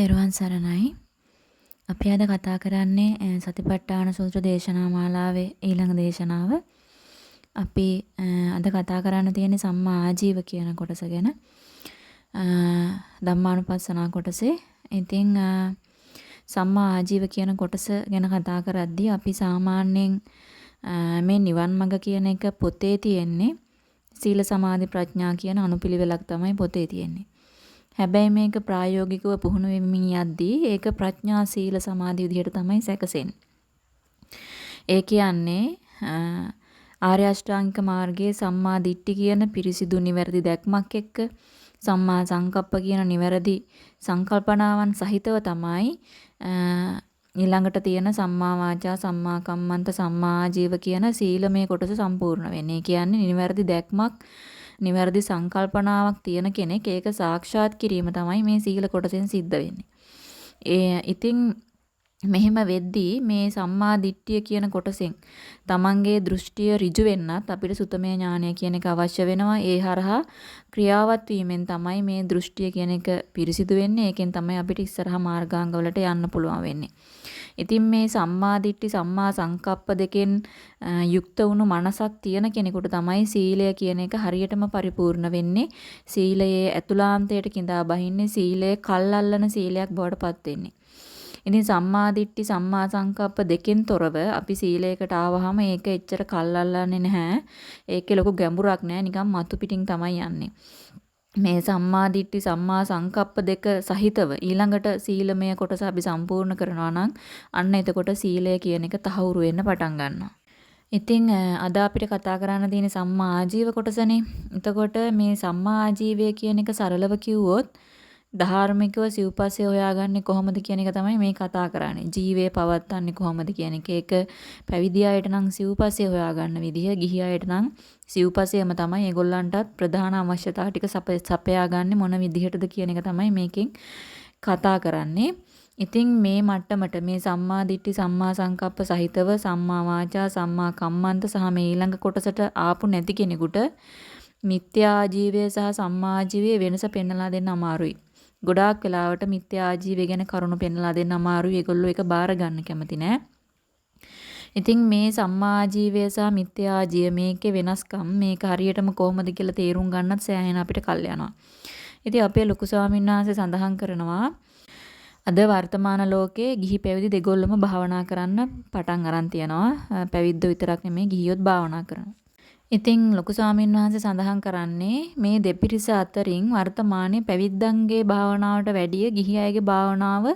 තෙරුවන් සරණයි. අපි අද කතා කරන්නේ සතිපට්ඨාන සූත්‍ර දේශනා මාලාවේ ඊළඟ දේශනාව. අපි අද කතා කරන්න තියෙන්නේ සම්මා ආජීව කියන කොටස ගැන. ධම්මානුපස්සනා කොටසේ. ඉතින් සම්මා ආජීව කියන කොටස ගැන කතා කරද්දී අපි සාමාන්‍යයෙන් මේ නිවන් මඟ කියන එක පොතේ තියෙන්නේ සීල සමාධි ප්‍රඥා කියන අනුපිළිවෙලක් තමයි පොතේ තියෙන්නේ. හැබැයි මේක ප්‍රායෝගිකව පුහුණු වෙමින් යද්දී ඒක ප්‍රඥා සීල සමාධි විදිහට තමයි සැකසෙන්නේ. ඒ කියන්නේ ආර්ය අෂ්ටාංගික මාර්ගයේ සම්මා දිට්ඨි කියන පිරිසිදු නිවැරදි දැක්මක් එක්ක සම්මා සංකප්ප කියන නිවැරදි සංකල්පනාවන් සහිතව තමයි ඊළඟට තියෙන සම්මා වාචා සම්මා කම්මන්ත සම්මා ආජීව කියන සීලමය කොටස සම්පූර්ණ වෙන්නේ. ඒ කියන්නේ නිවැරදි දැක්මක් නිවැරදි සංකල්පනාවක් තියෙන කෙනෙක් ඒක සාක්ෂාත් කිරීම තමයි මේ සීල කොටසෙන් සිද්ධ වෙන්නේ. ඒ ඉතින් මෙහෙම වෙද්දී මේ සම්මා දිට්ඨිය කියන කොටසෙන් තමන්ගේ දෘෂ්ටිය ඍජු වෙන්නත් අපිට සුතමේ ඥානය කියන එක අවශ්‍ය වෙනවා. ඒ හරහා ක්‍රියාවත් වීමෙන් තමයි මේ දෘෂ්ටිය කියන එක පිරිසිදු වෙන්නේ. ඒකෙන් තමයි අපිට ඉස්සරහා මාර්ගාංග වලට යන්න පුළුවන් වෙන්නේ. ඉතින් මේ සම්මා දිට්ඨි සම්මා සංකප්ප දෙකෙන් යුක්ත වුණු මනසක් තියෙන කෙනෙකුට තමයි සීලය කියන එක හරියටම පරිපූර්ණ වෙන්නේ. සීලයේ ඇතුළාන්තයට கிඳා බහින්නේ සීලය කල්ල්ලන සීලයක් බවට පත් වෙන්නේ. ඉතින් සම්මා දිට්ඨි සම්මා සංකප්ප දෙකෙන් තොරව අපි සීලයකට ආවහම ඒක එච්චර කල්ල්ලන්නේ නැහැ. ඒකේ ලොකු ගැඹුරක් නැහැ. නිකන් මතු පිටින් තමයි යන්නේ. මේ සම්මා දිට්ඨි සම්මා සංකප්ප දෙක සහිතව ඊළඟට සීලමය කොටස අපි සම්පූර්ණ කරනවා නම් අන්න එතකොට සීලය කියන එක තහවුරු වෙන්න පටන් ගන්නවා. ඉතින් අද අපිට කතා කරන්න තියෙන සම්මා ආජීව කොටසනේ. එතකොට මේ සම්මා ආජීවය කියන එක සරලව කිව්වොත් ධාර්මිකව සිව්පස්සේ හොයාගන්නේ කොහොමද කියන එක තමයි මේ කතා කරන්නේ. ජීවය පවත්න්නේ කොහොමද කියන එක. ඒක පැවිදි අයට නම් සිව්පස්සේ හොයාගන්න විදිහ, ගිහි අයට නම් සිව්පස්සේම තමයි ඒගොල්ලන්ටත් ප්‍රධාන අවශ්‍යතා ටික සපයාගන්නේ මොන විදිහටද කියන එක තමයි මේකෙන් කතා කරන්නේ. ඉතින් මේ මට්ටමට මේ සම්මා දිට්ඨි සම්මා සංකප්ප සහිතව සම්මා වාචා සම්මා කම්මන්ත සහ මේ ඊළඟ කොටසට ආපු නැති කෙනෙකුට මිත්‍යා ජීවය සහ සම්මා ජීවයේ වෙනස පෙන්වලා දෙන්න අමාරුයි. ගොඩාක් වෙලාවට මිත්‍යා ආජීවය ගැන කරුණු පෙන්වලා දෙන්න අමාරුයි. ඒගොල්ලෝ ඒක බාර ගන්න කැමති නෑ. ඉතින් මේ සම්මා ආජීවය සහ මිත්‍යා ආජීව මේකේ වෙනස්කම් මේක හරියටම කොහොමද කියලා තේරුම් ගන්නත් සෑහෙන අපිට කල් යනවා. ඉතින් අපේ ලොකු ස්වාමීන් වහන්සේ සඳහන් කරනවා අද වර්තමාන ලෝකයේ ගිහි පැවිදි දෙගොල්ලම භාවනා කරන්න පටන් අරන් තියනවා. පැවිද්ද විතරක් නෙමෙයි ගිහියොත් භාවනා කරනවා. ඉතින් ලොකු ස්වාමීන් වහන්සේ සඳහන් කරන්නේ මේ දෙපිරිස අතරින් වර්තමානයේ පැවිද්දන්ගේ භාවනාවට වැඩිය ගිහි අයගේ භාවනාව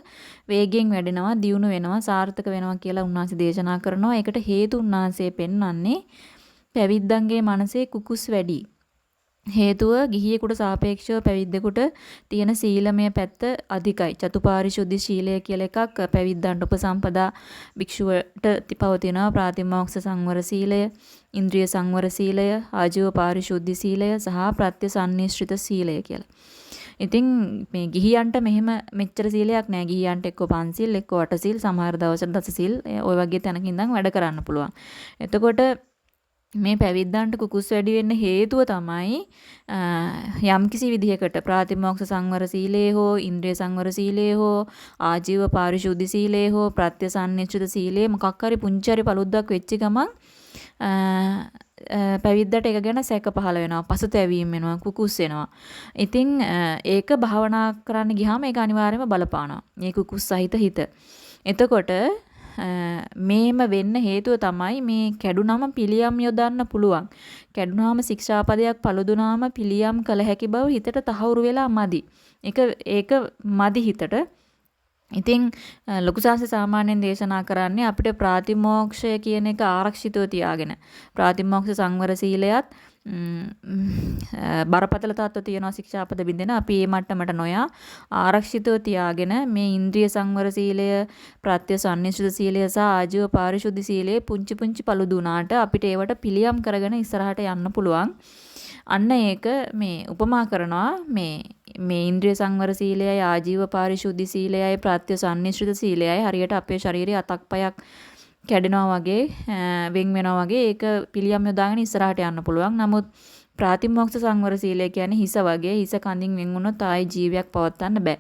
වේගෙන් වැඩෙනවා, දියුණු වෙනවා, සාර්ථක වෙනවා කියලා උන්වහන්සේ දේශනා කරනවා. ඒකට හේතු උන්වහන්සේ පෙන්වන්නේ පැවිද්දන්ගේ මනසේ කුකුස් වැඩි. හේතුව ගිහියෙකුට සාපේක්ෂව පැවිද්දෙකුට තියෙන සීලමය පැත්ත අධිකයි. චතුපාරිශුද්ධි ශීලය කියලා එකක් පැවිද්දන්ට උපසම්පදා භික්ෂුවට පවතිනවා ප්‍රාතිමෝක්ෂ සංවර සීලය, ඉන්ද්‍රිය සංවර සීලය, ආජීව පාරිශුද්ධි සීලය සහ ප්‍රත්‍ය සම්නිශ්චිත සීලය කියලා. ඉතින් මේ ගිහියන්ට මෙහෙම මෙච්චර සීලයක් නෑ. ගිහියන්ට එක්ක පන්සිල්, එක්ක වටසිල්, සමහර දවසට දසසිල් ඔය වගේ තැනක ඉඳන් වැඩ කරන්න පුළුවන්. එතකොට මේ පැවිද්දන්ට කුකුස් වැඩි වෙන්න හේතුව තමයි යම්කිසි විදිහකට ප්‍රාතිමෝක්ෂ සංවර සීලේ හෝ ඉන්ද්‍රිය සංවර සීලේ හෝ ආජීව පාරිශුද්ධි සීලේ හෝ ප්‍රත්‍යසන්නිච්චිත සීලේ මොකක් හරි පුංචි හරි paluddක් වෙච්ච ගමන් පැවිද්දට ඒක ගැන සැක පහළ වෙනවා පසුතැවීම වෙනවා කුකුස් වෙනවා. ඉතින් ඒක භාවනා කරන්න ගියාම ඒක අනිවාර්යයෙන්ම බලපානවා. මේ කුකුස් සහිත හිත. එතකොට මේම වෙන්න හේතුව තමයි මේ කැඩුනම පිළියම් යොදන්න පුළුවන්. කැඩුනාම ශික්ෂාපදයක් පළුදුනාම පිළියම් කළ හැකි බව හිතට තහවුරු වෙලා මදි. ඒක ඒක මදි හිතට. ඉතින් ලොකු සාංශ සාමාන්‍යයෙන් දේශනා කරන්නේ අපිට ප්‍රාතිමෝක්ෂය කියන එක ආරක්ෂිතව තියාගෙන ප්‍රාතිමෝක්ෂ සංවර සීලයත් බරපතල තත්ත්ව තියෙනවා ශික්ෂාපද බින්දෙන. අපි මේ මට්ටමට නොයා ආරක්ෂිතව තියාගෙන මේ ඉන්ද්‍රිය සංවර සීලය ප්‍රත්‍ය සම්නිශ්චිත සීලය සහ ආජීව පාරිශුද්ධ සීලය පුංචි පුංචි පළුදු වුණාට අපිට ඒවට පිළියම් කරගෙන ඉස්සරහට යන්න පුළුවන්. අන්න ඒක මේ උපමා කරනවා. මේ මේ ඉන්ද්‍රිය සංවර සීලයයි ආජීව පාරිශුද්ධ සීලයයි ප්‍රත්‍ය සම්නිශ්චිත සීලයයි හරියට අපේ ශරීරයේ අතක් පයක් කැඩෙනවා වගේ වෙන් වෙනවා වගේ ඒක පිළියම් යොදාගෙන ඉස්සරහට යන්න පුළුවන්. නමුත් ප්‍රාතිමෝක්ෂ සංවර සීලය කියන්නේ හිස වගේ හිස කඳින් වෙන් වුණොත් ආයි ජීවියක් පවත්වන්න බෑ.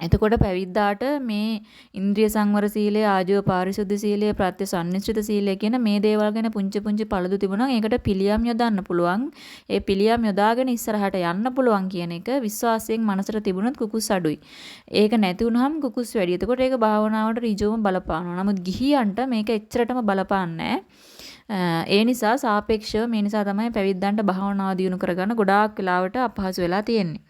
එතකොට පැවිද්දාට මේ ඉන්ද්‍රිය සංවර සීලය, ආජීව පාරිශුද්ධ සීලය, ප්‍රත්‍ය සම්නිශ්චිත සීලය කියන මේ දේවල් ගැන පුංචි පුංචි පළදු තිබුණා. ඒකට පිළියම් යොදන්න පුළුවන්. ඒ පිළියම් යොදාගෙන ඉස්සරහට යන්න පුළුවන් කියන එක විශ්වාසයෙන් මනසට තිබුණොත් කුකුස් අඩුයි. ඒක නැති වුනහම කුකුස් වැඩි. එතකොට ඒක භාවනාවට ඍජුවම බලපානවා. නමුත් ගිහියන්ට මේක එච්චරටම බලපාන්නේ ඒ නිසා සාපේක්ෂව මේ නිසා තමයි පැවිද්දන්ට භාවනාව දියුණු කරගන්න ගොඩාක් වෙලාවට අපහසු වෙලා තියෙන්නේ.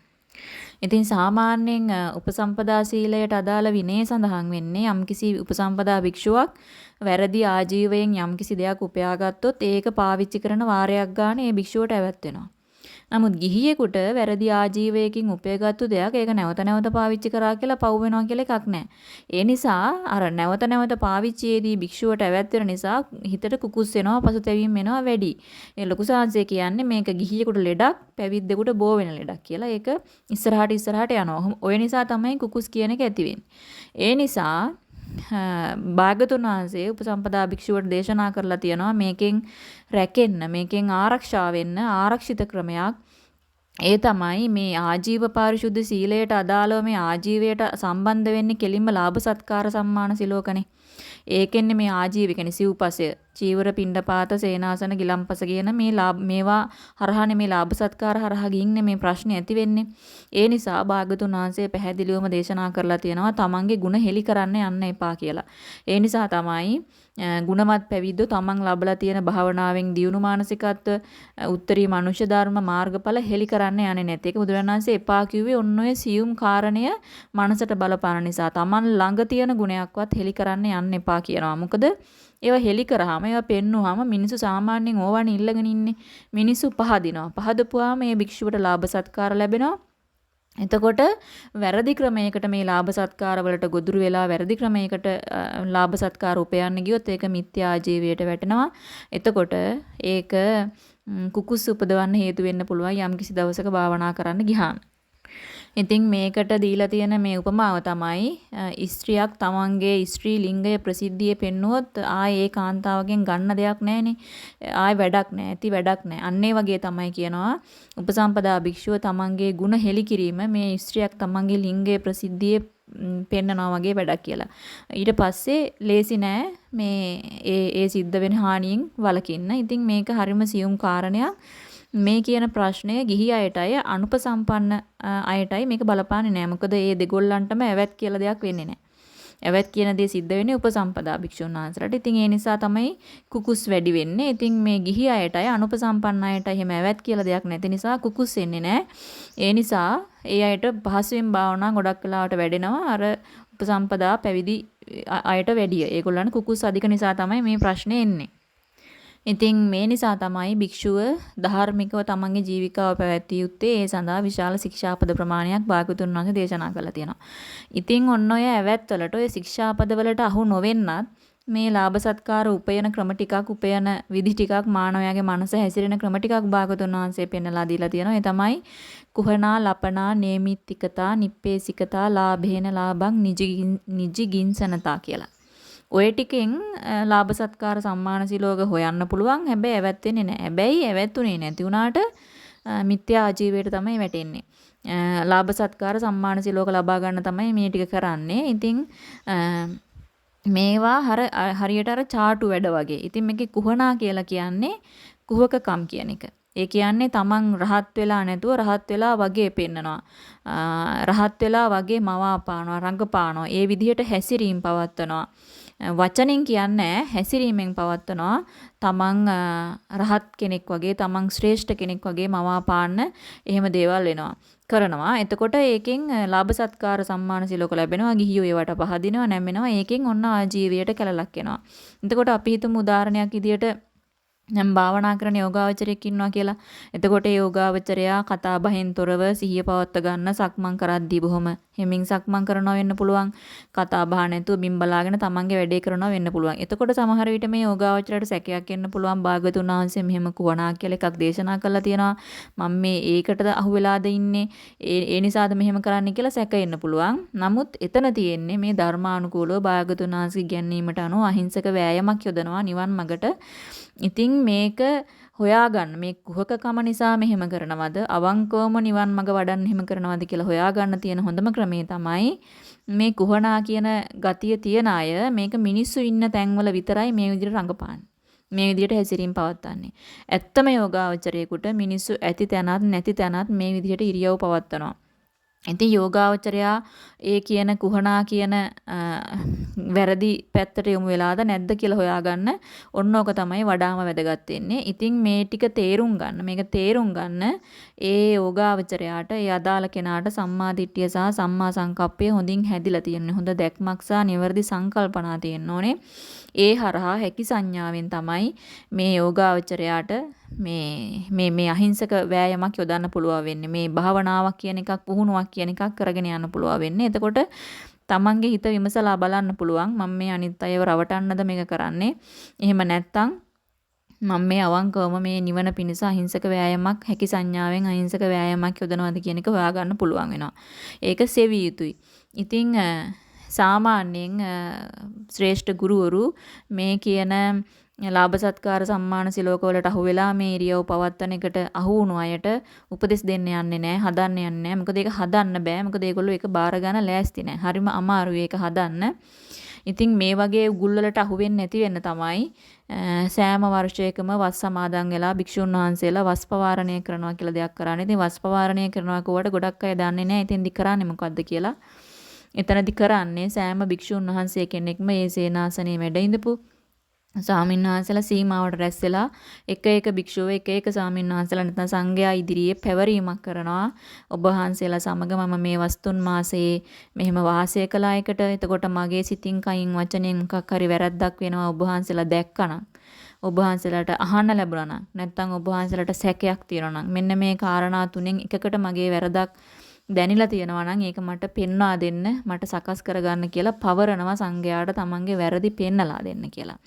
ඉතින් සාමාන්‍යයෙන් උපසම්පදා සීලයට අදාළ විනය සඳහන් වෙන්නේ යම්කිසි උපසම්පදා භික්ෂුවක් වැරදි ආජීවයෙන් යම්කිසි දෙයක් උපයා ගත්තොත් ඒක පාවිච්චි කරන වාරයක් ගන්න ඒ භික්ෂුවට ඇවැත් වෙනවා. නමුත් ගිහියෙකුට වැරදි ආජීවයකින් උපයගත්තු දෙයක් ඒක නැවත නැවත පාවිච්චි කරා කියලා පව් වෙනවා කියලා එකක් නැහැ. ඒ නිසා අර නැවත නැවත පාවිච්චියේදී භික්ෂුවට ඇවැත් වෙන නිසා හිතට කුකුස් වෙනවා පසුතැවීම් වෙනවා වැඩි. ඒ ලොකු සාංශය කියන්නේ මේක ගිහියෙකුට ලෙඩක් පැවිද්දෙකුට බෝ වෙන ලෙඩක් කියලා. ඒක ඉස්සරහට ඉස්සරහට යනවා. ඔය නිසා තමයි කුකුස් කියන එක ඇති ඒ නිසා භාගතුන් වහන්සේ උපසම්පදා භික්ෂුවට දේශනා කරලා තියෙනවා මේකෙන් රැකෙන්න මේකෙන් ආරක්ෂා වෙන්න ආරක්ෂිත ක්‍රමයක්. ඒ තමයි මේ ආජීව පාරිශුද්ධ සීලයට අදාළව මේ ආජීවයට සම්බන්ධ වෙන්නේ කෙලින්ම ලාභ සත්කාර සම්මාන සිලෝකනේ. ඒකෙන්නේ මේ ආජීව කියන්නේ සිව්පසය. චීවර පිණ්ඩපාත සේනාසන ගිලම්පස කියන මේ මේවා හරහානේ මේ ලාභ සත්කාර හරහා ගින්නේ මේ ප්‍රශ්නේ ඇති වෙන්නේ. ඒ නිසා භාගතුන් වහන්සේ පැහැදිලිවම දේශනා කරලා තියෙනවා තමන්ගේ ಗುಣ හෙලි කරන්න යන්න එපා කියලා. ඒ නිසා තමයි ගුණවත් පැවිද්දෝ තමන් ලබලා තියෙන භාවනාවෙන් දියුණු මානසිකත්ව උත්තරී මනුෂ්‍ය ධර්ම මාර්ගඵල හෙලි කරන්න යන්නේ නැති. ඒක බුදුරණාන්සේ එපා කිව්වේ ඔන්න ඔය සියුම් කාරණය මනසට බලපාන නිසා. තමන් ළඟ තියෙන ගුණයක්වත් හෙලි කරන්න යන්න එපා කියනවා. මොකද ඒවා හෙලි කරාම ඒවා පෙන්නුවාම මිනිස්සු සාමාන්‍යයෙන් ඕවනේ ඉල්ලගෙන ඉන්නේ. මිනිස්සු පහදිනවා. පහදපුවාම මේ භික්ෂුවට ලාභ සත්කාර ලැබෙනවා. එතකොට වැරදි ක්‍රමයකට මේ ලාභ සත්කාර වලට ගොදුරු වෙලා වැරදි ක්‍රමයකට ලාභ සත්කාර උපයන්න ගියොත් ඒක මිත්‍යා ජීවිතයට වැටෙනවා. එතකොට ඒක කුකුස් උපදවන්න හේතු වෙන්න පුළුවන් යම්කිසි දවසක භාවනා කරන්න ගියාම. ඉතින් මේකට දීලා තියෙන මේ උපමාව තමයි ස්ත්‍රියක් තමන්ගේ ස්ත්‍රී ලිංගය ප්‍රසිද්ධියේ පෙන්නුවොත් ආයේ ඒ කාන්තාවගෙන් ගන්න දෙයක් නැහනේ. ආයේ වැඩක් නැහැ. ඇති වැඩක් නැහැ. අන්න ඒ වගේ තමයි කියනවා උපසම්පදා භික්ෂුව තමන්ගේ ಗುಣ හෙලි කිරීම මේ ස්ත්‍රියක් තමන්ගේ ලිංගයේ ප්‍රසිද්ධියේ පෙන්නනවා වගේ වැඩක් කියලා. ඊට පස්සේ ලේසි නෑ මේ ඒ ඒ සිද්ධ වෙන හානියෙන් වළකින්න. ඉතින් මේක හරිම සියුම් කාරණයක්. මේ කියන ප්‍රශ්නය ගිහි අයටයි අනුපසම්පන්න අයටයි මේක බලපාන්නේ නෑ. මොකද ඒ දෙගොල්ලන්ටම ඇවැත් කියලා දෙයක් වෙන්නේ නෑ. ඇවැත් කියන දේ සිද්ධ වෙන්නේ උපසම්පදා භික්ෂුන් වහන්සේලාට. ඉතින් ඒ නිසා තමයි කුකුස් වැඩි වෙන්නේ. ඉතින් මේ ගිහි අයටයි අනුපසම්පන්න අයටයි එහෙම ඇවැත් කියලා දෙයක් නැති නිසා කුකුස් එන්නේ නෑ. ඒ නිසා ඒ අයට පහසුවෙන් භාවනා ගොඩක් වෙලාවට වැඩෙනවා. අර උපසම්පදා පැවිදි අයට වැඩිය. ඒගොල්ලන් කුකුස් අධික නිසා තමයි මේ ප්‍රශ්නේ එන්නේ. ඉතින් මේ නිසා තමයි භික්ෂුව ධාර්මිකව තමන්ගේ ජීවිකාව පැවැත්විය යුත්තේ ඒ සඳහා විශාල ශික්ෂාපද ප්‍රමාණයක් භාගතුන් වහන්සේ දේශනා කරලා තියෙනවා. ඉතින් ඔන්න ඔය ඇවැත්වලට ඔය ශික්ෂාපදවලට අහු නොවෙන්නත් මේ ලාභ සත්කාර උපයන ක්‍රම ටිකක් උපයන විදි ටිකක් මානවයාගේ මනස හැසිරෙන ක්‍රම ටිකක් භාගතුන් වහන්සේ පෙන්වලා දීලා තියෙනවා. ඒ තමයි කුහනා ලපනා නේමිත්තිකතා නිප්පේසිකතා ලාභේන ලාභං නිජි ගින්සනතා කියලා. ඔය ටිකෙන් ලාභ සත්කාර සම්මාන සිලෝක හොයන්න පුළුවන්. හැබැයි ඇවැත් වෙන්නේ නැහැ. හැබැයි ඇවැත්ුනේ නැති වුණාට මිත්‍යා ආජීවයට තමයි වැටෙන්නේ. ලාභ සත්කාර සම්මාන සිලෝක ලබා ගන්න තමයි මේ ටික කරන්නේ. ඉතින් මේවා හර හරියට අර ചാටු වැඩ වගේ. ඉතින් මේකේ කුහනා කියලා කියන්නේ කුහකකම් කියන එක. ඒ කියන්නේ තමන් රහත් වෙලා නැතුව රහත් වෙලා වගේ පෙන්නනවා. රහත් වෙලා වගේ මවාපානවා, රංගපානවා. ඒ විදිහට හැසිරීම පවත්වනවා. වචනෙන් කියන්නේ හැසිරීමෙන් පවත්වනවා. තමන් රහත් කෙනෙක් වගේ තමන් ශ්‍රේෂ්ඨ කෙනෙක් වගේ මවා පාන්න එහෙම දේවල් වෙනවා කරනවා. එතකොට ඒකෙන් ලාභ සත්කාර සම්මාන සිලෝක ලැබෙනවා. ගිහියෝ ඒවට පහදිනවා නැමෙනවා. ඒකෙන් ඔන්න ආජීවයට කැලලක් එනවා. එතකොට අපි හිතමු උදාහරණයක් විදියට නම් භාවනා කරන යෝගාවචරයෙක් ඉන්නවා කියලා. එතකොට ඒ යෝගාවචරයා කතා බහෙන් තොරව සිහිය පවත්ව ගන්න සක්මන් කරද්දී බොහොම හිමින් සක්මන් කරනවා වෙන්න පුළුවන්. කතා බහ නැතුව බිම් බලාගෙන තමන්ගේ වැඩේ කරනවා වෙන්න පුළුවන්. එතකොට සමහර විට මේ යෝගාවචරයට සැකයක් එන්න පුළුවන්. භාගතුන් වහන්සේ මෙහෙම කුවණා කියලා එකක් දේශනා කරලා තියෙනවා. මම මේ ඒකටද අහු වෙලාද ඉන්නේ? ඒ ඒ නිසාද මෙහෙම කරන්නේ කියලා සැක එන්න පුළුවන්. නමුත් එතන තියෙන්නේ මේ ධර්මානුකූලව භාගතුන් වහන්සේ ගැනීමට අනුව අහිංසක වෑයමක් යොදනවා නිවන් මගට ඉතින් මේක හොයාගන්න මේ කුහකකම නිසා මෙහෙම කරනවද අවංකවම නිවන් මඟ වඩන්න එහෙම කරනවද කියලා හොයාගන්න තියෙන හොඳම ක්‍රමේ තමයි මේ කුහනා කියන ගතිය තියන අය මේක මිනිස්සු ඉන්න තැන්වල විතරයි මේ විදිහට රඟපාන්නේ. මේ විදිහට හැසිරීම පවත්වන්නේ. ඇත්තම යෝගාවචරයේකට මිනිස්සු ඇති තැනත් නැති තැනත් මේ විදිහට ඉරියව් පවත්වනවා. ඉතින් යෝගාවචරයා ඒ කියන කුහනා කියන වැරදි පැත්තට යොමු වෙලාද නැද්ද කියලා හොයාගන්න ඔන්න ඕක තමයි වඩාම වැදගත් වෙන්නේ. ඉතින් මේ ටික තේරුම් ගන්න මේක තේරුම් ගන්න ඒ යෝගාවචරයාට ඒ අදාළ කෙනාට සම්මා දිට්ඨිය සහ සම්මා සංකප්පය හොඳින් හැදිලා තියෙන්නේ. හොඳ දැක්මක් සහ නිවැරදි සංකල්පනා තියෙන්න ඕනේ. ඒ හරහා හැකි සංඥාවෙන් තමයි මේ යෝගාවචරයාට මේ මේ මේ අහිංසක වෑයමක් යොදන්න පුළුවන් වෙන්නේ. මේ භාවනාවක් කියන එකක් පුහුණුවක් කියන එකක් කරගෙන යන්න පුළුවන් වෙන්නේ. එතකොට තමන්ගේ හිත විමසලා බලන්න පුළුවන් මම මේ අනිත් අයව රවටන්නද මේක කරන්නේ. එහෙම නැත්තම් මම මේ අවංකවම මේ නිවන පිණිස අහිංසක වෑයමක් හැකි සංඥාවෙන් අහිංසක වෑයමක් යොදනවාද කියන එක හොයාගන්න පුළුවන් වෙනවා. ඒක සෙවිය යුතුයි. ඉතින් සාමාන්‍යයෙන් ශ්‍රේෂ්ඨ ගුරුවරු මේ කියන ලාභ සත්කාර සම්මාන සිලෝක වලට අහු වෙලා මේ ඉරියව් පවත්වන එකට අහු වුණු අයට උපදෙස් දෙන්න යන්නේ නැහැ හදන්න යන්නේ නැහැ මොකද ඒක හදන්න බෑ මොකද ඒගොල්ලෝ ඒක බාර ගන්න ලෑස්ති නැහැ හරිම අමාරුයි ඒක හදන්න ඉතින් මේ වගේ උගුල් වලට අහු වෙන්නේ නැති වෙන්න තමයි සෑම වර්ෂයකම වස් සමාදන් වෙලා භික්ෂුන් වහන්සේලා වස් පවාරණය කරනවා කියලා දෙයක් කරන්නේ. ඉතින් වස් පවාරණය කරනවා කෝවට ගොඩක් අය දන්නේ නැහැ. ඉතින් දි කරන්නේ මොකද්ද කියලා. එතනදි කරන්නේ සෑම භික්ෂුන් වහන්සේ කෙනෙක්ම මේ සේනාසනේ වැඩ ඉඳපු සාමින්වහන්සලා සීමාවට රැස් වෙලා එක එක භික්ෂුව එක එක සාමින්වහන්සලා නැත්නම් සංඝයා ඉදිරියේ පැවරීමක් කරනවා. ඔබ වහන්සේලා සමග මම මේ වස්තුන් මාසයේ මෙහෙම වාසය කළා එකට. එතකොට මගේ සිතින් කයින් වචනෙන් මොකක් හරි වැරද්දක් වෙනවා ඔබ වහන්සේලා දැක්කනම් ඔබ වහන්සේලාට අහන්න ලැබුණා නම් නැත්නම් ඔබ වහන්සේලාට සැකයක් තියෙනවා නම් මෙන්න මේ කාරණා තුනෙන් එකකට මගේ වැරදක් දැනිලා තියෙනවා නම් ඒක මට පෙන්වා දෙන්න මට සකස් කරගන්න කියලා පවරනවා සංඝයාට තමන්ගේ වැරදි පෙන්නලා දෙන්න කියලා.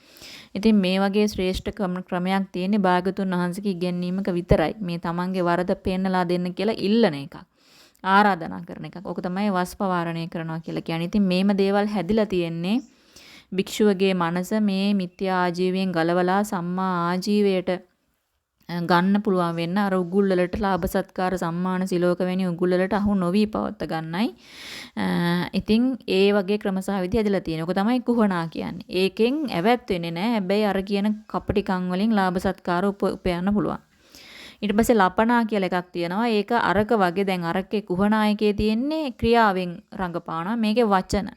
ඉතින් මේ වගේ ශ්‍රේෂ්ඨ ක්‍රමයක් තියෙන්නේ භාගතුන් වහන්සේගේ ඉගැන්වීමක විතරයි. මේ තමන්ගේ වරද පෙන්නලා දෙන්න කියලා ඉල්ලන එකක්. ආරාධනා කරන එකක්. ඕක තමයි වස්පවාරණය කරනවා කියලා කියන්නේ. ඉතින් මේම දේවල් හැදිලා තියෙන්නේ භික්ෂුවගේ මනස මේ මිත්‍යා ආජීවයෙන් ගලවලා සම්මා ආජීවයට ගන්න පුළුවන් වෙන්න අර උගුල් වලට ලාභ සත්කාර සම්මාන සිලෝක වැනි උගුල් වලට අහු නොවි පවත්ත ගන්නයි. ඉතින් ඒ වගේ ක්‍රමසහ විදි ඇදලා තියෙනවා. ඔක තමයි කුහනා කියන්නේ. ඒකෙන් ඇවැත් වෙන්නේ නැහැ. හැබැයි අර කියන කපටිකම් වලින් ලාභ සත්කාර උපයන්න පුළුවන්. ඊට පස්සේ ලපනා කියලා එකක් තියෙනවා. ඒක අරක වගේ දැන් අරකේ කුහනායකේ තියෙන්නේ ක්‍රියාවෙන් රඟපානවා. මේකේ වචන.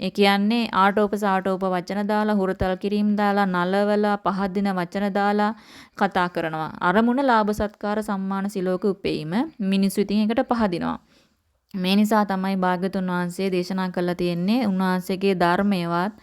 ඒ කියන්නේ ආටෝප සාටෝප වචන දාලා හුරතල් කිරීම දාලා නලවලා පහදින වචන දාලා කතා කරනවා. අරමුණ ලාභ සත්කාර සම්මාන සිලෝක උපෙීම මිනිස්සු ඉතින් එකට පහදිනවා. මේ නිසා තමයි භාග්‍යතුන් වහන්සේ දේශනා කළා තියෙන්නේ උන්වහන්සේගේ ධර්මයවත්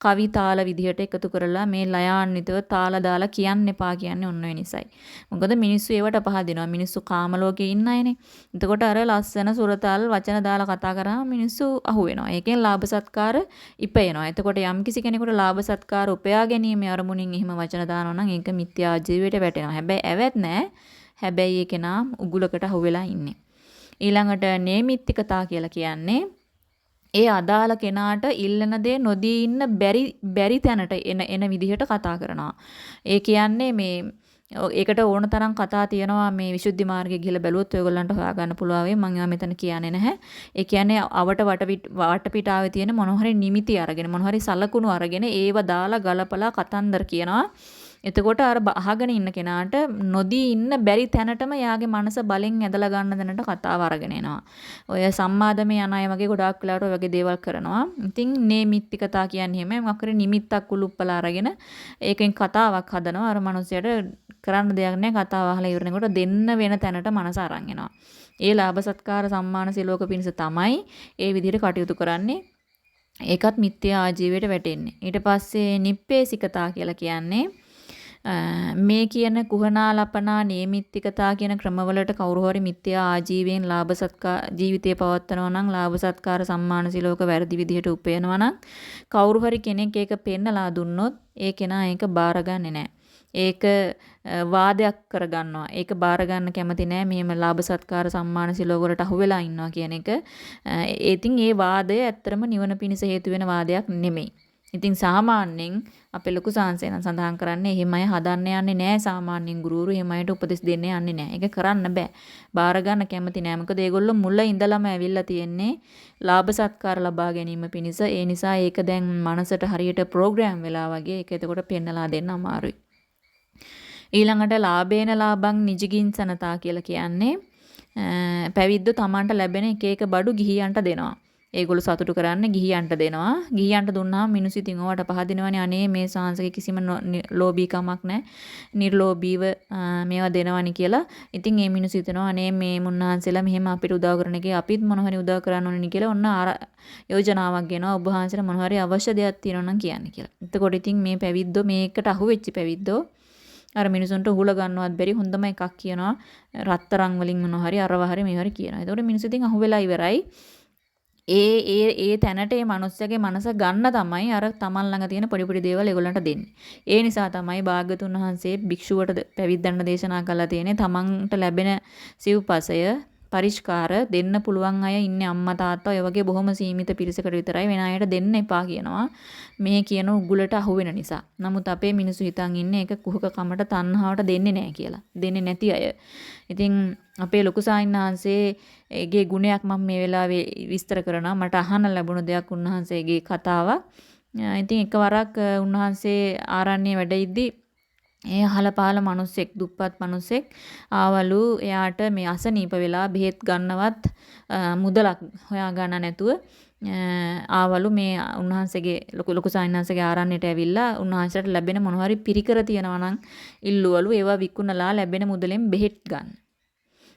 කවි තාල විදිහට එකතු කරලා මේ ලයාන්විතව තාල දාලා කියන්න එපා කියන්නේ ඔන්න ඔය නිසයි. මොකද මිනිස්සු ඒවට පහදිනවා. මිනිස්සු කාම ලෝකේ ඉන්න අයනේ. එතකොට අර ලස්සන සුරතල් වචන දාලා කතා කරාම මිනිස්සු අහු වෙනවා. ඒකෙන් ලාභ සත්කාර ඉපයනවා. එතකොට යම් කිසි කෙනෙකුට ලාභ සත්කාර උපයා ගැනීම අරමුණින් එහෙම වචන දානවා නම් ඒක මිත්‍යා ජීවිතයට වැටෙනවා. හැබැයි ඇවැත් නෑ. හැබැයි ඒක නා උගුලකට අහු වෙලා ඉන්නේ. ඊළඟට නේමිත්තිකතා කියලා කියන්නේ ඒ අදාළ කෙනාට ඉල්ලන දේ නොදී ඉන්න බැරි බැරි තැනට එන එන විදිහට කතා කරනවා. ඒ කියන්නේ මේ ඒකට ඕන තරම් කතා තියෙනවා මේ විසුද්ධි මාර්ගයේ ගිහලා බැලුවොත් ඔයගොල්ලන්ට හොයාගන්න පුළුවන් වෙයි මම ඒවා මෙතන කියන්නේ නැහැ. ඒ කියන්නේ අවට වටපිටාවේ තියෙන මොන හරි නිමිති අරගෙන මොන හරි සලකුණු අරගෙන ඒව දාලා ගලපලා කතන්දර කියනවා. එතකොට අර අහගෙන ඉන්න කෙනාට නොදී ඉන්න බැරි තැනටම යාගේ මනස බලෙන් ඇදලා ගන්න දැනට කතාව අරගෙන එනවා. ඔය සම්මාදමේ යන අය වගේ ගොඩාක් වෙලාවට ඔය වගේ දේවල් කරනවා. ඉතින් නේමිත්තිකතා කියන්නේ එහෙමයි. මොකක් හරි නිමිත්තක් උලුප්පලා අරගෙන ඒකෙන් කතාවක් හදනවා. අර මිනිහයාට කරන්න දෙයක් නැහැ. කතාව අහලා ඉවරනකොට දෙන්න වෙන තැනට මනස අරන් එනවා. ඒ ලාභ සත්කාර සම්මාන සිලෝක පිණිස තමයි ඒ විදිහට කටයුතු කරන්නේ. ඒකත් මිත්‍යා ආජීවයට වැටෙන්නේ. ඊට පස්සේ නිප්පේසිකතා කියලා කියන්නේ මේ කියන කුහනා ලපනා නියමිත්තිකතා කියන ක්‍රමවලට කවුරු හරි මිත්‍යා ආජීවයෙන් ලාභ සත්කාර ජීවිතය පවත්වනවා නම් ලාභ සත්කාර සම්මාන සිලෝක වැරදි විදිහට උපයනවා නම් කවුරු හරි කෙනෙක් ඒක පෙන්නලා දුන්නොත් ඒ කෙනා ඒක බාරගන්නේ නැහැ. ඒක වාදයක් කරගන්නවා. ඒක බාර ගන්න කැමති නෑ. මෙහෙම ලාභ සත්කාර සම්මාන සිලෝක වලට අහු වෙලා ඉන්නවා කියන එක. ඉතින් ඒ වාදය ඇත්තරම නිවන පිණිස හේතු වෙන වාදයක් නෙමෙයි. ඉතින් සාමාන්‍යයෙන් අපේ ලොකු සාංශය නම් සඳහන් කරන්නේ එහෙම අය හදන්න යන්නේ නැහැ සාමාන්‍යයෙන් ගුරුවරු එහෙම අයට උපදෙස් දෙන්නේ යන්නේ නැහැ. ඒක කරන්න බෑ. බාර ගන්න කැමති නැහැ. මොකද ඒගොල්ලෝ මුල ඉඳලම ඇවිල්ලා තියෙන්නේ ලාභ සත්කාර ලබා ගැනීම පිණිස. ඒ නිසා ඒක දැන් මනසට හරියට ප්‍රෝග්‍රෑම් වෙලා වගේ ඒක එතකොට පෙන්නලා දෙන්න අමාරුයි. ඊළඟට ලාභේන ලාභං නිජගින්සනතා කියලා කියන්නේ පැවිද්දෝ Tamanට ලැබෙන එක එක බඩු ගිහියන්ට දෙනවා. ඒගොල්ලෝ සතුටු කරන්නේ ගිහියන්ට දෙනවා. ගිහියන්ට දුන්නාම මිනිස්සු ඉතින් ඕවට පහදිනවනේ අනේ මේ සාංශකේ කිසිම ලෝභීකමක් නැහැ. නිර්ලෝභීව මේවා දෙනවනි කියලා. ඉතින් මේ මිනිස්සු හිතනවා අනේ මේ මුන්නාන්සෙලා මෙහෙම අපිට උදව් කරන එකේ අපිත් මොන හරි උදව් කරන්න ඕනේ කියලා ඔන්න යෝජනාවක් ගෙනවා ඔබ වහන්සේලා මොන හරි අවශ්‍ය දෙයක් තියෙනවා නම් කියන්න කියලා. එතකොට ඉතින් මේ පැවිද්දෝ මේකට අහුවෙච්ච පැවිද්දෝ අර මිනිසුන්ට උහුල ගන්නවත් බැරි හොඳම එකක් කියනවා රත්තරන් වලින් මොනවා හරි අරව හරි මේව හරි කියනවා. ඒතකොට මිනිස්සු ඉතින් අහුවෙලා ඉවරයි. ඒ ඒ ඒ තැනට ඒ මනුස්සයාගේ මනස ගන්න තමයි අර තමන් ළඟ තියෙන පොඩි පොඩි දේවල් ඒගොල්ලන්ට දෙන්නේ. ඒ නිසා තමයි භාග්‍යතුන් වහන්සේ භික්ෂුවට පැවිද්දන්න දේශනා කළා තියෙන්නේ තමන්ට ලැබෙන සිව්පසය පරිස්කාර දෙන්න පුළුවන් අය ඉන්නේ අම්මා තාත්තා ඔය වගේ බොහොම සීමිත පිරිසකට විතරයි වෙන අයට දෙන්න එපා කියනවා. මේ කියන උගුලට අහු වෙන නිසා. නමුත් අපේ මිනිස්සු හිතන් ඉන්නේ ඒක කුහක කමට තණ්හාවට දෙන්නේ නැහැ කියලා. දෙන්නේ නැති අය. ඉතින් අපේ ලොකු සාහිණාංශයේගේ ගුණයක් මම මේ වෙලාවේ විස්තර කරනවා. මට අහන්න ලැබුණ දෙයක් උන්වහන්සේගේ කතාවක්. ඉතින් එකවරක් උන්වහන්සේ ආරණ්‍ය වැඩ ඉද්දී ඒ අහල පහල මිනිස්සෙක් දුප්පත් මිනිස්සෙක් ආවලු එයාට මේ අසනීප වෙලා බෙහෙත් ගන්නවත් මුදලක් හොයා ගන්න නැතුව ආවලු මේ උන්වහන්සේගේ ලොකු ලොකු සායනහන්සේගේ ආරණ්‍යයට ඇවිල්ලා උන්වහන්සේට ලැබෙන මොන හරි පිරිකර තියනවා නම් ඉල්ලුවලු ඒවා විකුණලා ලැබෙන මුදලෙන් බෙහෙත් ගන්න.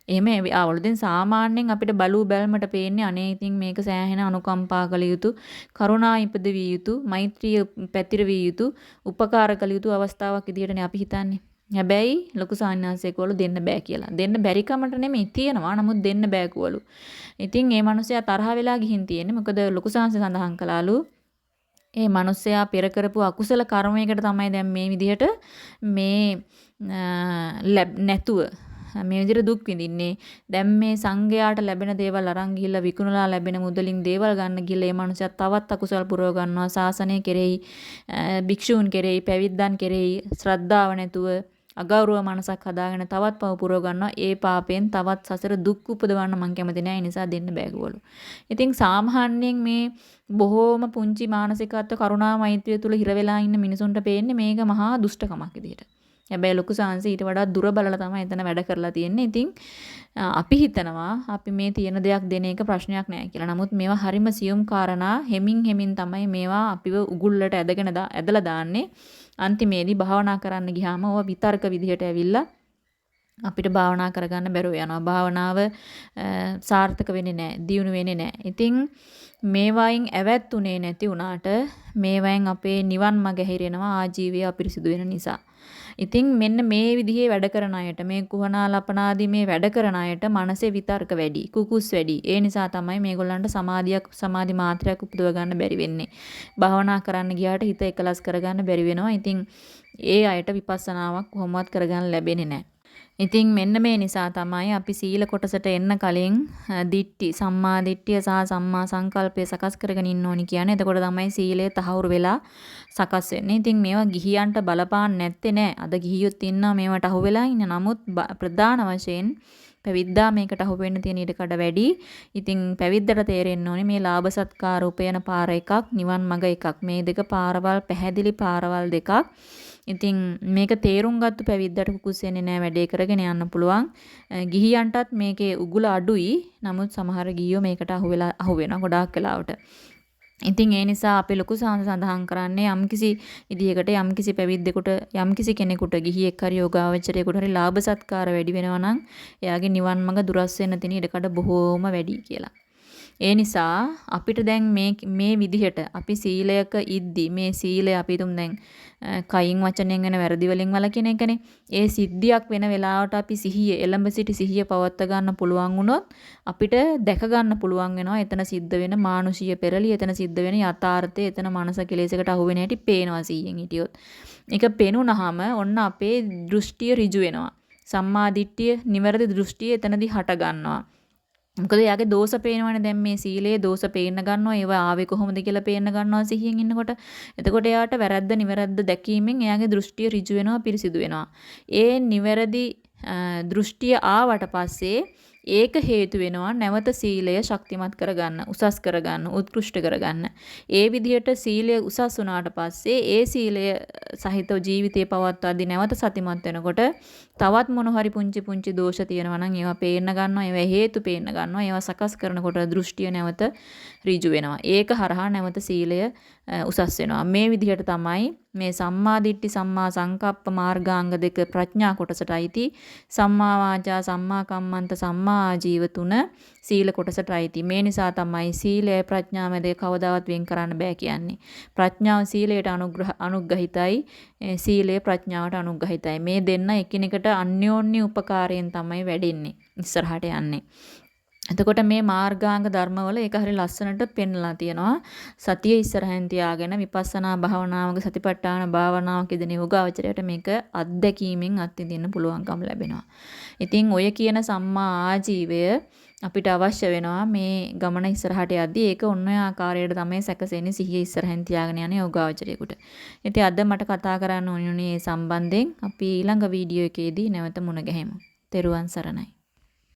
එහෙම ආවලු. දැන් සාමාන්‍යයෙන් අපිට බලූ බැල්මට පේන්නේ අනේ ඉතින් මේක සෑහෙන අනුකම්පා කළ යුතු, කරුණා ඉපදවිය යුතු, මෛත්‍රිය පැතිරවිය යුතු, උපකාර කළ යුතු අවස්ථාවක් විදිහටනේ අපි හිතන්නේ. හැබැයි ලොකු සාන්නාංශයකවලු දෙන්න බෑ කියලා. දෙන්න බැරි කමට නෙමෙයි තියෙනවා. නමුත් දෙන්න බෑ කවලු. ඉතින් මේ මිනිස්සයා තරහ වෙලා ගිහින් තියෙන්නේ. මොකද ලොකු සාංශ සඳහන් කළාලු ඒ මිනිස්සයා පෙර කරපු අකුසල කර්මයකට තමයි දැන් මේ විදිහට මේ නැතුව මේ විදිහට දුක් විඳින්නේ. දැන් මේ සංඝයාට ලැබෙන දේවල් අරන් ගිහිල්ලා විකුණලා ලැබෙන මුදලින් දේවල් ගන්න ගිහිල්ලා මේ මනුස්සයා තවත් අකුසල් පුරව ගන්නවා. ශාසනය කෙරෙහි, භික්ෂූන් කෙරෙහි, පැවිද්දන් කෙරෙහි ශ්‍රද්ධාව නැතුව අගෞරව මනසක් හදාගෙන තවත් පව පුරව ගන්නවා. ඒ පාපයෙන් තවත් සසර දුක් උපදවන්න මං කැමති නෑ. ඒ නිසා දෙන්න බෑගවලු. ඉතින් සාමාන්‍යයෙන් මේ බොහෝම පුංචි මානසිකත්ව කරුණා මෛත්‍රිය තුල හිර වෙලා ඉන්න මිනිසුන්ට පේන්නේ මේක මහා දුෂ්ටකමක් විදිහට. හැබැයි ලොකු සාංශ ඊට වඩා දුර බලලා තමයි එතන වැඩ කරලා තියෙන්නේ. ඉතින් අපි හිතනවා අපි මේ තියෙන දෙයක් දෙන එක ප්‍රශ්නයක් නෑ කියලා. නමුත් මේවා හරිම සියුම් කාරණා හෙමින් හෙමින් තමයි මේවා අපිව උගුල්ලට ඇදගෙන ඇදලා දාන්නේ. අන්තිමේදී භාවනා කරන්න ගියාම ඕවා විතර්ක විදිහට ඇවිල්ලා අපිට භාවනා කරගන්න බැරුව යනවා. භාවනාව සාර්ථක වෙන්නේ නැහැ. දියුණු වෙන්නේ නැහැ. ඉතින් මේවායින් ඇවැත්ුනේ නැති වුණාට මේවායින් අපේ නිවන් මඟ හැිරෙනවා ආජීවය අපිරිසිදු වෙන නිසා. ඉතින් මෙන්න මේ විදිහේ වැඩ කරන අයට මේ කුහනා ලපනාදී මේ වැඩ කරන අයට මනසේ විතර්ක වැඩි, කුකුස් වැඩි. ඒ නිසා තමයි මේගොල්ලන්ට සමාධියක් සමාධි මාත්‍රයක් උපදව ගන්න බැරි වෙන්නේ. භාවනා කරන්න ගියාට හිත එකලස් කරගන්න බැරි වෙනවා. ඉතින් ඒ අයට විපස්සනාවක් කොහොමවත් කරගන්න ලැබෙන්නේ නැහැ. ඉතින් මෙන්න මේ නිසා තමයි අපි සීල කොටසට එන්න කලින් දිට්ටි සම්මා දිට්ඨිය සහ සම්මා සංකල්පය සකස් කරගෙන ඉන්න ඕනි කියන්නේ. එතකොට තමයි සීලය තහවුරු වෙලා සකස් වෙන්නේ. ඉතින් මේවා ගිහියන්ට බලපාන්න නැත්තේ නෑ. අද ගිහියොත් ඉන්නවා මේවට අහු වෙලා ඉන්න. නමුත් ප්‍රධාන වශයෙන් පැවිද්දා මේකට අහු වෙන්න තියෙන ඉඩ කඩ වැඩි. ඉතින් පැවිද්දට තේරෙන්න ඕනේ මේ ලාභ සත්කාර උපයන පාර එකක්, නිවන් මඟ එකක්. මේ දෙක පාරවල් පැහැදිලි පාරවල් දෙකක්. ඉතින් මේක තේරුම් ගත්ත පැවිද්දට කුකුස් වෙන්නේ නැහැ වැඩේ කරගෙන යන්න පුළුවන්. ගිහියන්ටත් මේකේ උගුල අඩුයි. නමුත් සමහර ගිහියෝ මේකට අහු වෙලා අහු වෙනවා ගොඩාක් වෙලාවට. ඉතින් ඒ නිසා අපි ලොකු සඳහන් කරන්නේ යම්කිසි විදියකට යම්කිසි පැවිද්දෙකුට යම්කිසි කෙනෙකුට ගිහියෙක් හරි යෝගාවචරයෙකුට හරි ලාභ සත්කාර වැඩි වෙනවා නම් එයාගේ නිවන් මඟ දුරස් වෙන්න තියෙන ඉඩකඩ බොහෝම වැඩි කියලා. ඒ නිසා අපිට දැන් මේ මේ විදිහට අපි සීලයක ඉද්දි මේ සීලය අපි තුම් දැන් කයින් වචනෙන් වෙන වැරදි වලින් වලකින එකනේ. ඒ සිද්ධියක් වෙන වෙලාවට අපි සිහිය එළඹ සිටි සිහිය පවත්වා ගන්න පුළුවන් වුණොත් අපිට දැක ගන්න පුළුවන් වෙනවා එතන සිද්ධ වෙන මානුෂීය පෙරලි එතන සිද්ධ වෙන යථාර්ථය එතන මනස කෙලෙසකට අහු වෙන හැටි පේනවා සීයෙන් හිටියොත්. ඒක පේනුනහම ඔන්න අපේ දෘෂ්ටිය ඍජු වෙනවා. සම්මා දිට්ඨිය නිවැරදි දෘෂ්ටිය එතනදී හට ගන්නවා. මොකද එයාගේ දෝෂ පේනවනේ දැන් මේ සීලයේ දෝෂ පේන්න ගන්නවා ඒවා ආවේ කොහොමද කියලා පේන්න ගන්නවා සිහියෙන් ඉන්නකොට. එතකොට එයාට වැරද්ද නිවැරද්ද දැකීමෙන් එයාගේ දෘෂ්ටිය ඍජු වෙනවා පිරිසිදු වෙනවා. ඒ නිවැරදි දෘෂ්ටිය ආවට පස්සේ ඒක හේතු වෙනවා නැවත සීලය ශක්තිමත් කරගන්න, උසස් කරගන්න, උත්කෘෂ්ඨ කරගන්න. ඒ විදිහට සීලය උසස් වුණාට පස්සේ ඒ සීලය සහිතව ජීවිතේ පවත්වාදී නැවත සතිමත් වෙනකොට තවත් මොන හරි පුංචි පුංචි දෝෂ තියෙනවා නම් ඒවා පේන්න ගන්නවා, ඒවා හේතු පේන්න ගන්නවා, ඒවා සකස් කරනකොට දෘෂ්ටිය නැවත ඍජු වෙනවා. ඒක හරහා නැවත සීලය උසස් වෙනවා. මේ විදිහට තමයි මේ සම්මා දිට්ඨි සම්මා සංකප්ප මාර්ගාංග දෙක ප්‍රඥා කොටසට අයිති. සම්මා වාචා සම්මා කම්මන්ත සම්මා ආජීව තුන සීල කොටසට අයිති. මේ නිසා තමයි සීලය ප්‍රඥාව දෙක කවදාවත් වෙන් කරන්න බෑ කියන්නේ. ප්‍රඥාව සීලයට අනුග්‍රහ අනුග්‍රහිතයි. සීලය ප්‍රඥාවට අනුග්‍රහිතයි. මේ දෙන්න එකිනෙකට අන්‍යෝන්‍ය උපකාරයෙන් තමයි වැඩෙන්නේ ඉස්සරහට යන්නේ එතකොට මේ මාර්ගාංග ධර්මවල ඒක හරි ලස්සනට පෙන්ලා තියෙනවා. සතිය ඉස්සරහින් තියාගෙන විපස්සනා භාවනාවක සතිපට්ඨාන භාවනාවක ඉදෙන යෝගාවචරයට මේක අත්දැකීමෙන් අත්විඳින්න පුළුවන්කම ලැබෙනවා. ඉතින් ඔය කියන සම්මා ආජීවය අපිට අවශ්‍ය වෙනවා මේ ගමන ඉස්සරහට යද්දී ඒක ඔන්න ඔය ආකාරයට තමයි සැකසෙන්නේ සිහිය ඉස්සරහින් තියාගෙන යන යෝගාවචරයෙකුට. ඉතින් අද මට කතා කරන්න ඕනේ මේ සම්බන්ධයෙන් අපි ඊළඟ වීඩියෝ එකේදී නැවත මුණ ගැහෙමු. තෙරුවන් සරණයි.